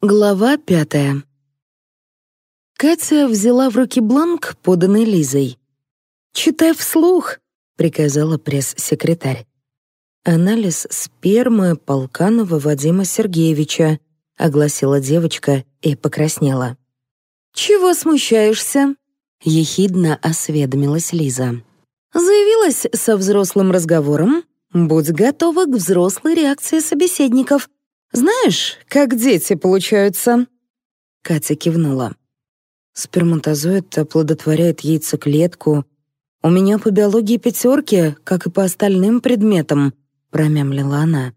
Глава пятая. Катя взяла в руки бланк, поданный Лизой. «Читай вслух», — приказала пресс-секретарь. «Анализ спермы Полканова Вадима Сергеевича», — огласила девочка и покраснела. «Чего смущаешься?» — ехидно осведомилась Лиза. «Заявилась со взрослым разговором. Будь готова к взрослой реакции собеседников. Знаешь, как дети получаются?» Катя кивнула. Сперматозоид оплодотворяет яйцеклетку. «У меня по биологии пятерки, как и по остальным предметам», — промямлила она.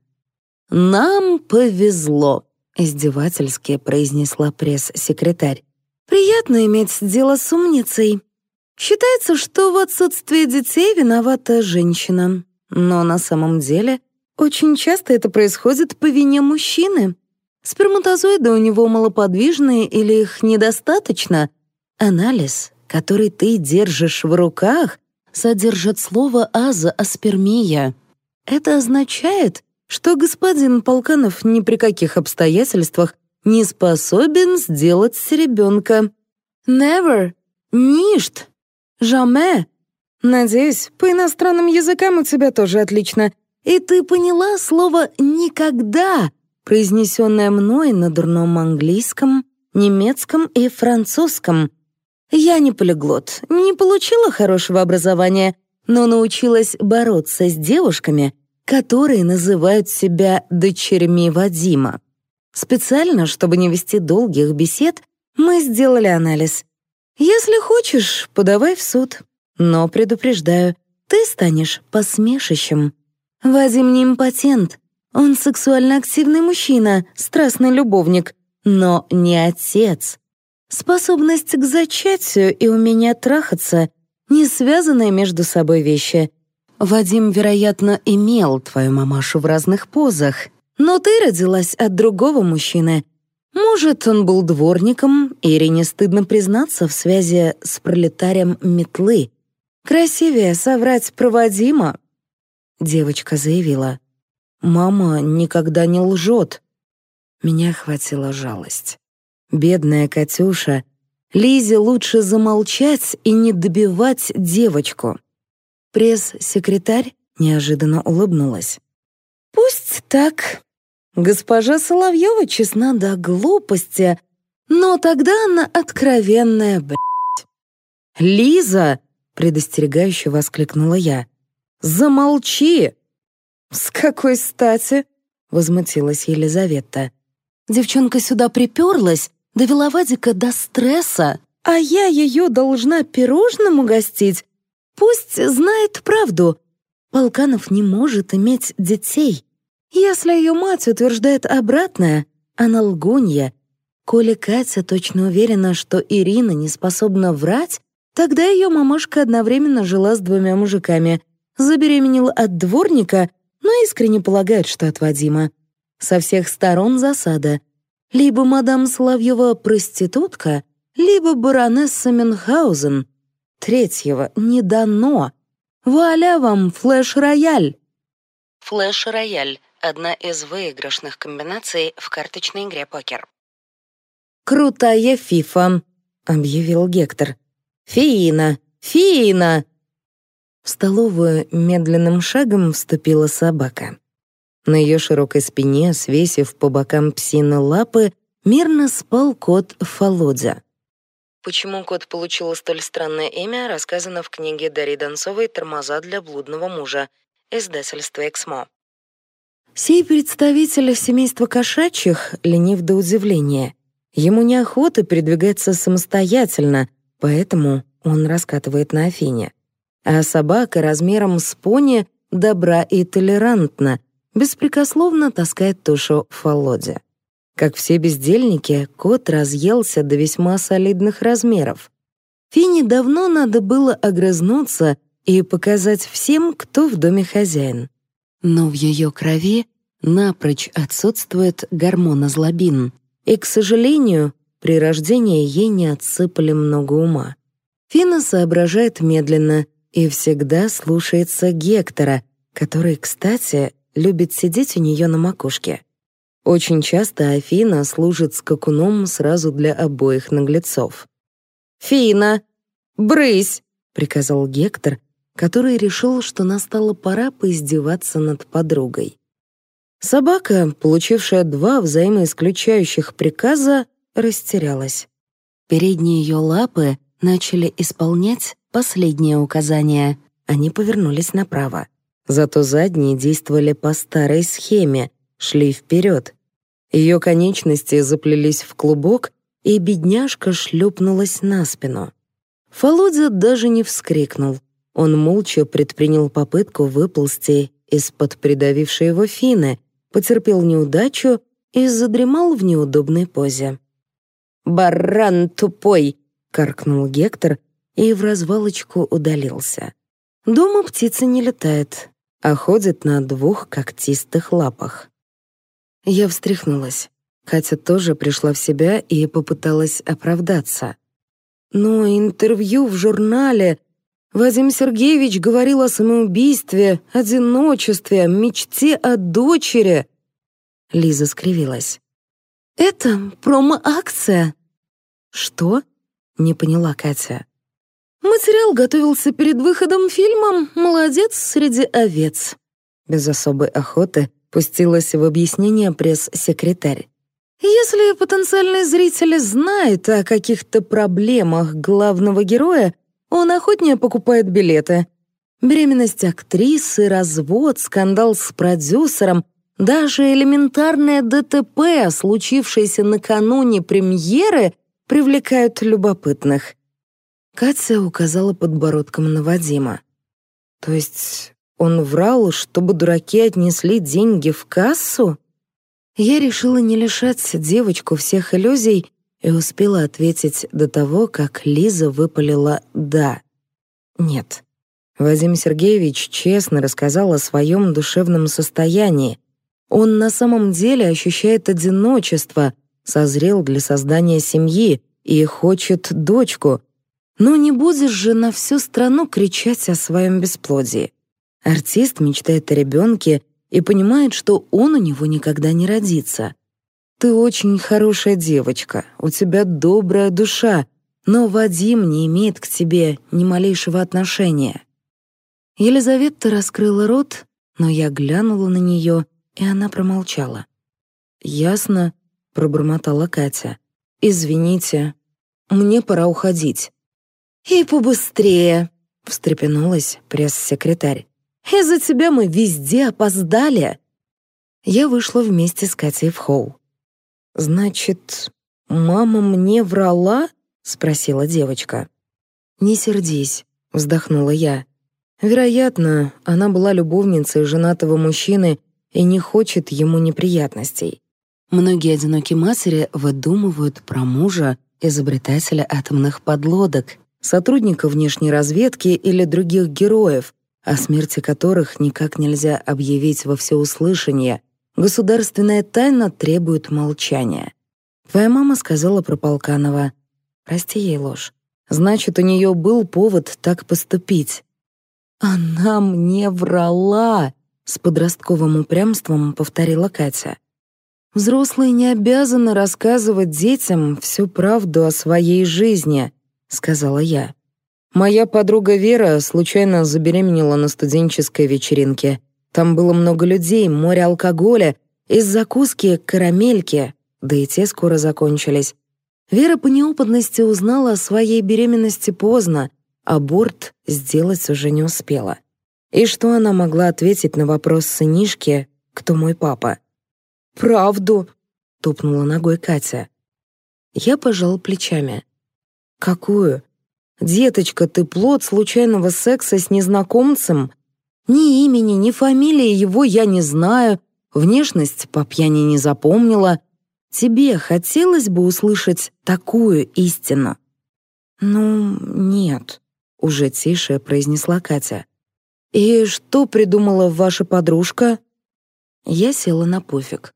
«Нам повезло», — издевательски произнесла пресс-секретарь. «Приятно иметь дело с умницей. Считается, что в отсутствии детей виновата женщина. Но на самом деле очень часто это происходит по вине мужчины. Сперматозоиды у него малоподвижные или их недостаточно. Анализ, который ты держишь в руках, содержит слово азоаспермия. Это означает, что господин Полканов ни при каких обстоятельствах не способен сделать ребенка. Never. Ништ. Jamais. Надеюсь, по иностранным языкам у тебя тоже отлично. И ты поняла слово «никогда», произнесенное мной на дурном английском, немецком и французском. Я не полиглот, не получила хорошего образования, но научилась бороться с девушками, которые называют себя дочерьми Вадима. Специально, чтобы не вести долгих бесед, мы сделали анализ. Если хочешь, подавай в суд. Но предупреждаю, ты станешь посмешищем. Вадим не импотент. Он сексуально активный мужчина, страстный любовник, но не отец. Способность к зачатию и умение трахаться — не связанные между собой вещи. Вадим, вероятно, имел твою мамашу в разных позах, но ты родилась от другого мужчины. Может, он был дворником, Ирине стыдно признаться в связи с пролетарием метлы. Красивее соврать про Вадима, Девочка заявила. «Мама никогда не лжет». Меня охватила жалость. Бедная Катюша. Лизе лучше замолчать и не добивать девочку. Пресс-секретарь неожиданно улыбнулась. «Пусть так. Госпожа Соловьева честна до глупости, но тогда она откровенная, блядь». «Лиза!» — предостерегающе воскликнула я. Замолчи!» «С какой стати?» — возмутилась Елизавета. «Девчонка сюда приперлась, довела Вадика до стресса, а я ее должна пирожным угостить. Пусть знает правду. Полканов не может иметь детей. Если ее мать утверждает обратное, она лгунья. Коли Катя точно уверена, что Ирина не способна врать, тогда ее мамашка одновременно жила с двумя мужиками — забеременел от дворника, но искренне полагает, что от Вадима. Со всех сторон засада. Либо мадам Соловьева проститутка, либо баронесса Мюнхгаузен. Третьего не дано. Вуаля вам флеш-рояль. Флеш-рояль — одна из выигрышных комбинаций в карточной игре покер. «Крутая фифа», — объявил Гектор. «Фиина! Фиина!» В столовую медленным шагом вступила собака. На ее широкой спине, свесив по бокам псины лапы, мирно спал кот Фолодя. Почему кот получил столь странное имя, рассказано в книге Дарьи Донцовой «Тормоза для блудного мужа», издательство «Эксмо». Сей представитель семейства кошачьих ленив до удивления. Ему неохота передвигаться самостоятельно, поэтому он раскатывает на Афине а собака размером с пони добра и толерантна, беспрекословно таскает тушу в. Как все бездельники, кот разъелся до весьма солидных размеров. Фине давно надо было огрызнуться и показать всем, кто в доме хозяин. Но в ее крови напрочь отсутствует гормон азлобин, и, к сожалению, при рождении ей не отсыпали много ума. Фина соображает медленно — и всегда слушается Гектора, который, кстати, любит сидеть у нее на макушке. Очень часто Афина служит скакуном сразу для обоих наглецов. «Фина, брысь!» — приказал Гектор, который решил, что настала пора поиздеваться над подругой. Собака, получившая два взаимоисключающих приказа, растерялась. Передние ее лапы начали исполнять последнее указание. Они повернулись направо. Зато задние действовали по старой схеме, шли вперед. Ее конечности заплелись в клубок, и бедняжка шлепнулась на спину. Фолодя даже не вскрикнул. Он молча предпринял попытку выползти из-под придавившей его фины, потерпел неудачу и задремал в неудобной позе. «Баран тупой!» — каркнул Гектор и в развалочку удалился. Дома птица не летает, а ходит на двух когтистых лапах. Я встряхнулась. Катя тоже пришла в себя и попыталась оправдаться. Но интервью в журнале Вадим Сергеевич говорил о самоубийстве, одиночестве, мечте о дочери. Лиза скривилась. «Это промо-акция». «Что?» — не поняла Катя. «Материал готовился перед выходом фильма «Молодец среди овец». Без особой охоты пустилась в объяснение пресс-секретарь. Если потенциальный зритель знает о каких-то проблемах главного героя, он охотнее покупает билеты. Беременность актрисы, развод, скандал с продюсером, даже элементарное ДТП, случившееся накануне премьеры, привлекают любопытных. Катя указала подбородком на Вадима. То есть он врал, чтобы дураки отнесли деньги в кассу? Я решила не лишать девочку всех иллюзий и успела ответить до того, как Лиза выпалила «да». Нет. Вадим Сергеевич честно рассказал о своем душевном состоянии. Он на самом деле ощущает одиночество, созрел для создания семьи и хочет дочку. Но не будешь же на всю страну кричать о своем бесплодии. Артист мечтает о ребенке и понимает, что он у него никогда не родится. Ты очень хорошая девочка, у тебя добрая душа, но Вадим не имеет к тебе ни малейшего отношения». Елизавета раскрыла рот, но я глянула на нее, и она промолчала. «Ясно», — пробормотала Катя. «Извините, мне пора уходить». «И побыстрее», — встрепенулась пресс-секретарь. «Из-за тебя мы везде опоздали». Я вышла вместе с Катей в холл. «Значит, мама мне врала?» — спросила девочка. «Не сердись», — вздохнула я. «Вероятно, она была любовницей женатого мужчины и не хочет ему неприятностей. Многие одинокие матери выдумывают про мужа изобретателя атомных подлодок, сотрудника внешней разведки или других героев, о смерти которых никак нельзя объявить во всеуслышание, Государственная тайна требует молчания. Твоя мама сказала про Полканова. Прости ей ложь. Значит, у нее был повод так поступить. Она мне врала, с подростковым упрямством повторила Катя. Взрослые не обязаны рассказывать детям всю правду о своей жизни, сказала я. Моя подруга Вера случайно забеременела на студенческой вечеринке. Там было много людей, море алкоголя, из закуски карамельки, да и те скоро закончились. Вера по неопытности узнала о своей беременности поздно, аборт сделать уже не успела. И что она могла ответить на вопрос сынишки «Кто мой папа?» «Правду!» — топнула ногой Катя. Я пожал плечами. «Какую? Деточка, ты плод случайного секса с незнакомцем? Ни имени, ни фамилии его я не знаю, внешность по пьяни не запомнила. Тебе хотелось бы услышать такую истину?» «Ну, нет», — уже тише произнесла Катя. «И что придумала ваша подружка?» Я села на пуфик.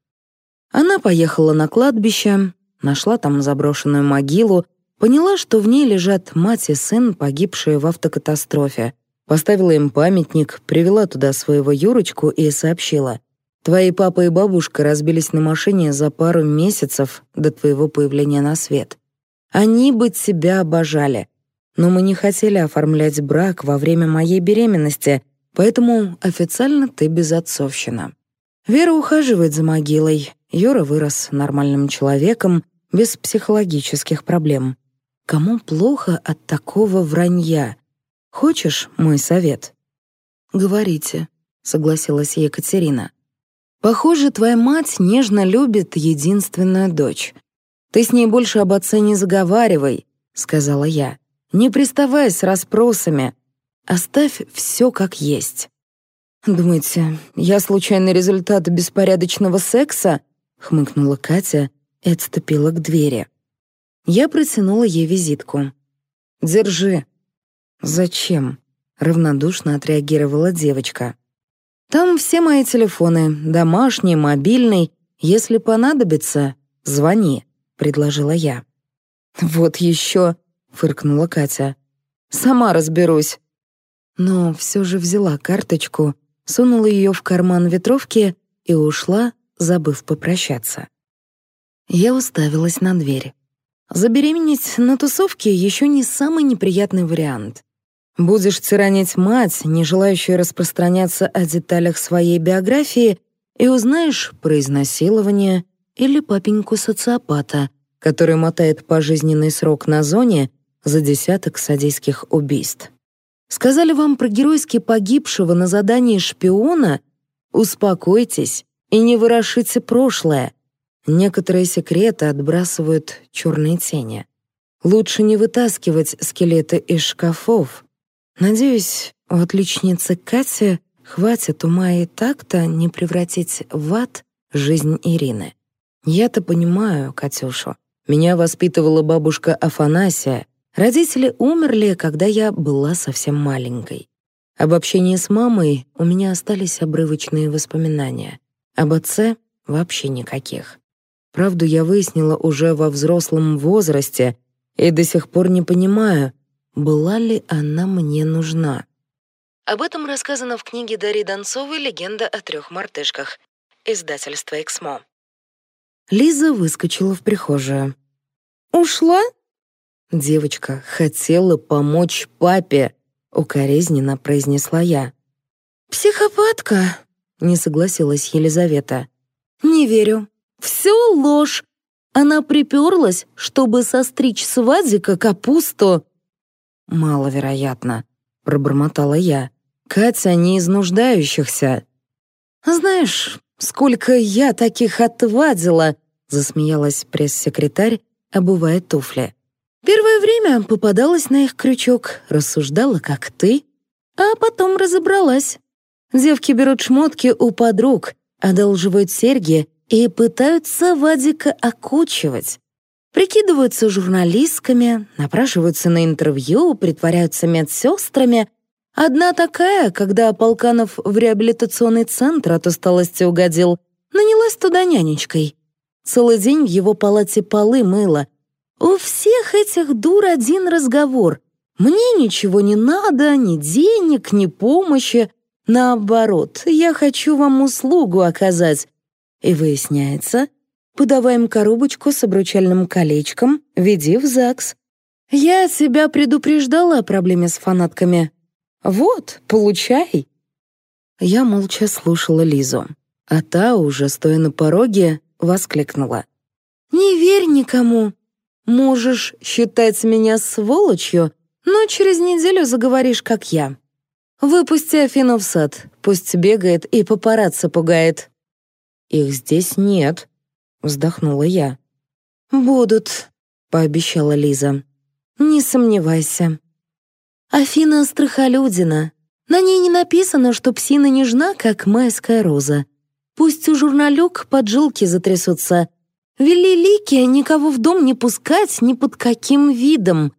Она поехала на кладбище, нашла там заброшенную могилу, поняла, что в ней лежат мать и сын, погибшие в автокатастрофе, Поставила им памятник, привела туда своего Юрочку и сообщила. Твои папа и бабушка разбились на машине за пару месяцев до твоего появления на свет. Они бы тебя обожали. Но мы не хотели оформлять брак во время моей беременности, поэтому официально ты безотцовщина. Вера ухаживает за могилой. Юра вырос нормальным человеком, без психологических проблем. Кому плохо от такого вранья? Хочешь мой совет? Говорите, согласилась Екатерина. Похоже, твоя мать нежно любит единственную дочь. Ты с ней больше об отце не заговаривай, сказала я. Не приставай с расспросами. Оставь все как есть. «Думаете, я случайный результат беспорядочного секса?» — хмыкнула Катя и отступила к двери. Я протянула ей визитку. «Держи». «Зачем?» — равнодушно отреагировала девочка. «Там все мои телефоны, домашний, мобильный. Если понадобится, звони», — предложила я. «Вот еще», — фыркнула Катя. «Сама разберусь». Но все же взяла карточку сунула ее в карман ветровки и ушла, забыв попрощаться. Я уставилась на дверь. Забеременеть на тусовке еще не самый неприятный вариант. Будешь тиранить мать, не желающую распространяться о деталях своей биографии, и узнаешь про изнасилование или папеньку-социопата, который мотает пожизненный срок на зоне за десяток садийских убийств. Сказали вам про геройски погибшего на задании шпиона? Успокойтесь и не ворошите прошлое. Некоторые секреты отбрасывают черные тени. Лучше не вытаскивать скелеты из шкафов. Надеюсь, у отличницы Кати хватит ума и так-то не превратить в ад жизнь Ирины. Я-то понимаю, Катюшу. Меня воспитывала бабушка Афанасия, Родители умерли, когда я была совсем маленькой. Об общении с мамой у меня остались обрывочные воспоминания. Об отце — вообще никаких. Правду я выяснила уже во взрослом возрасте и до сих пор не понимаю, была ли она мне нужна. Об этом рассказано в книге Дарьи Донцовой «Легенда о трех мартышках», издательство «Эксмо». Лиза выскочила в прихожую. «Ушла?» Девочка хотела помочь папе, укоризненно произнесла я. Психопатка, не согласилась Елизавета. Не верю. Все ложь. Она приперлась, чтобы состричь с Вадика капусту. Маловероятно, пробормотала я. Катя не из нуждающихся. Знаешь, сколько я таких отвадила, засмеялась пресс-секретарь, обувая туфли. Первое время попадалась на их крючок, рассуждала, как ты, а потом разобралась. Девки берут шмотки у подруг, одалживают серьги и пытаются Вадика окучивать. Прикидываются журналистками, напрашиваются на интервью, притворяются медсестрами. Одна такая, когда Полканов в реабилитационный центр от усталости угодил, нанялась туда нянечкой. Целый день в его палате полы мыла, у всех этих дур один разговор. Мне ничего не надо, ни денег, ни помощи. Наоборот, я хочу вам услугу оказать. И выясняется, подаваем коробочку с обручальным колечком, веди в ЗАГС. Я тебя предупреждала о проблеме с фанатками. Вот, получай. Я молча слушала Лизу, а та, уже стоя на пороге, воскликнула. «Не верь никому, Можешь считать меня сволочью, но через неделю заговоришь, как я. Выпусти Афину в сад, пусть бегает и папарацци пугает». «Их здесь нет», — вздохнула я. «Будут», — пообещала Лиза. «Не сомневайся». Афина страхолюдина. На ней не написано, что псина нежна, как майская роза. Пусть у журналюк поджилки затрясутся, Вели Лики никого в дом не пускать ни под каким видом.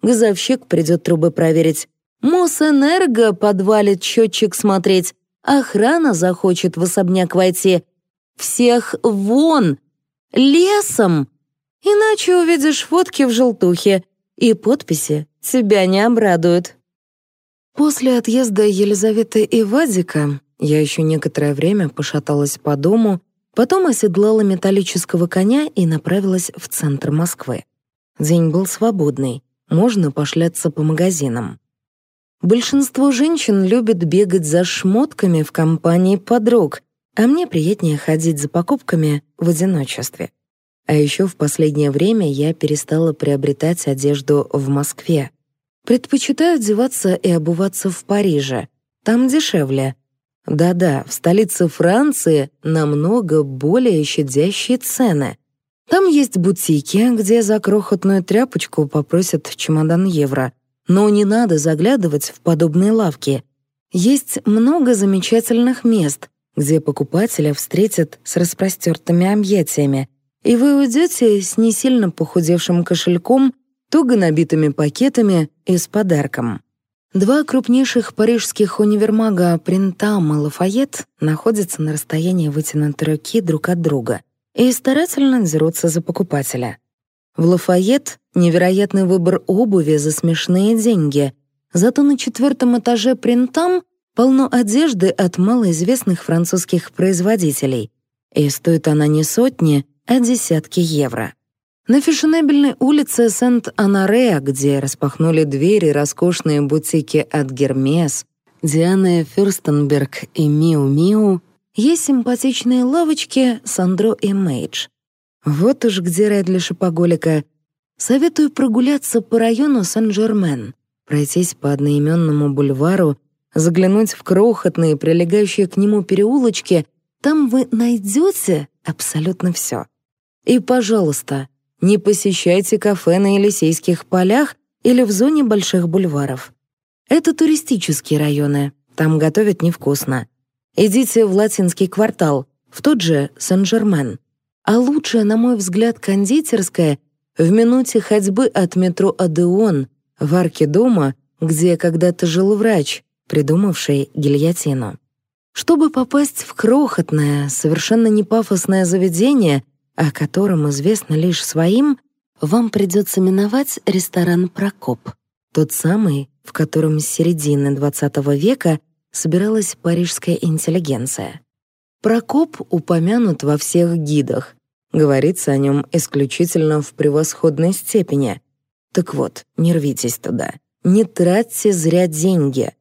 Газовщик придет трубы проверить. Мосэнерго подвалит счетчик смотреть. Охрана захочет в особняк войти. Всех вон! Лесом! Иначе увидишь фотки в желтухе, и подписи тебя не обрадуют. После отъезда Елизаветы и Вадика Я еще некоторое время пошаталась по дому, потом оседлала металлического коня и направилась в центр Москвы. День был свободный, можно пошляться по магазинам. Большинство женщин любят бегать за шмотками в компании подруг, а мне приятнее ходить за покупками в одиночестве. А еще в последнее время я перестала приобретать одежду в Москве. Предпочитаю одеваться и обуваться в Париже. Там дешевле. Да-да, в столице Франции намного более щадящие цены. Там есть бутики, где за крохотную тряпочку попросят чемодан евро. Но не надо заглядывать в подобные лавки. Есть много замечательных мест, где покупателя встретят с распростертыми объятиями, и вы уйдете с не сильно похудевшим кошельком, туго набитыми пакетами и с подарком. Два крупнейших парижских универмага Принтам и Лафайет находятся на расстоянии вытянутой руки друг от друга и старательно дерутся за покупателя. В Лафайет невероятный выбор обуви за смешные деньги, зато на четвертом этаже Принтам полно одежды от малоизвестных французских производителей, и стоит она не сотни, а десятки евро. На фешенебельной улице Сент-Анаре, где распахнули двери роскошные бутики от Гермес, Дианы Фюрстенберг и Миу-Миу, есть симпатичные лавочки Сандро и Мейдж. Вот уж где рай для шопоголика. Советую прогуляться по району Сен-Жермен, пройтись по одноименному бульвару, заглянуть в крохотные, прилегающие к нему переулочки, там вы найдете абсолютно все. И, пожалуйста, не посещайте кафе на Елисейских полях или в зоне больших бульваров. Это туристические районы, там готовят невкусно. Идите в латинский квартал, в тот же Сен-Жермен. А лучшая, на мой взгляд, кондитерская в минуте ходьбы от метро «Адеон» в арке дома, где когда-то жил врач, придумавший гильотину. Чтобы попасть в крохотное, совершенно не пафосное заведение, о котором известно лишь своим, вам придется миновать ресторан «Прокоп», тот самый, в котором с середины XX века собиралась парижская интеллигенция. Прокоп упомянут во всех гидах. Говорится о нем исключительно в превосходной степени. Так вот, не рвитесь туда. Не тратьте зря деньги.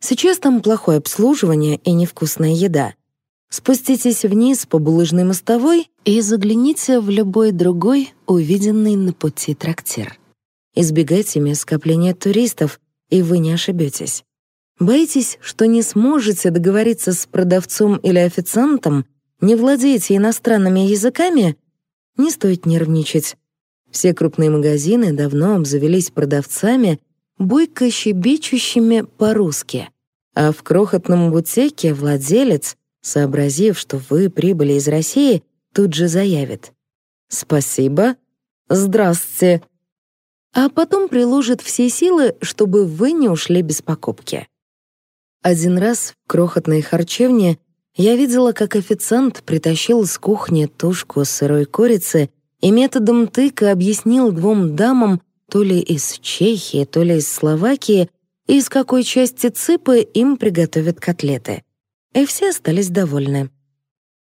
Сейчас там плохое обслуживание и невкусная еда — Спуститесь вниз по булыжной мостовой и загляните в любой другой увиденный на пути трактир. Избегайте мест скопления туристов, и вы не ошибетесь. Боитесь, что не сможете договориться с продавцом или официантом, не владеете иностранными языками? Не стоит нервничать. Все крупные магазины давно обзавелись продавцами, бойко щебечущими по-русски. А в крохотном бутике владелец — сообразив, что вы прибыли из России, тут же заявит «Спасибо, здравствуйте», а потом приложит все силы, чтобы вы не ушли без покупки. Один раз в крохотной харчевне я видела, как официант притащил с кухни тушку сырой курицы и методом тыка объяснил двум дамам то ли из Чехии, то ли из Словакии, из какой части цыпы им приготовят котлеты и все остались довольны.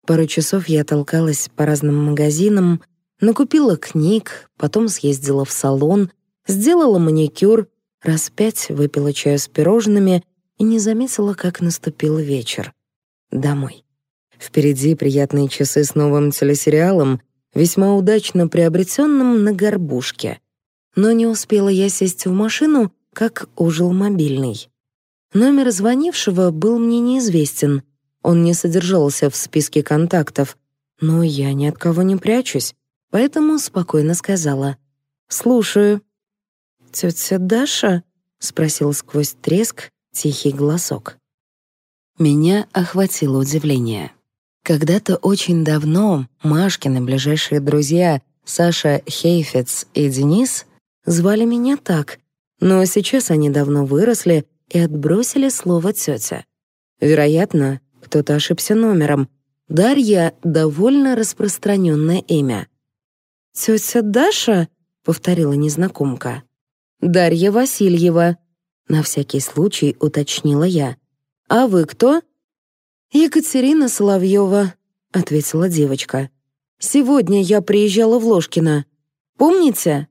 Пару часов я толкалась по разным магазинам, накупила книг, потом съездила в салон, сделала маникюр, раз пять выпила чаю с пирожными и не заметила, как наступил вечер. Домой. Впереди приятные часы с новым телесериалом, весьма удачно приобретенным на горбушке. Но не успела я сесть в машину, как ужил мобильный. Номер звонившего был мне неизвестен. Он не содержался в списке контактов. Но я ни от кого не прячусь, поэтому спокойно сказала. «Слушаю». «Тетя Даша?» — спросил сквозь треск тихий голосок. Меня охватило удивление. Когда-то очень давно Машкины ближайшие друзья Саша Хейфец и Денис звали меня так, но сейчас они давно выросли и отбросили слово «тетя». Вероятно, кто-то ошибся номером. Дарья — довольно распространенное имя. «Тетя Даша?» — повторила незнакомка. «Дарья Васильева», — на всякий случай уточнила я. «А вы кто?» «Екатерина Соловьева», — ответила девочка. «Сегодня я приезжала в Ложкино. Помните?»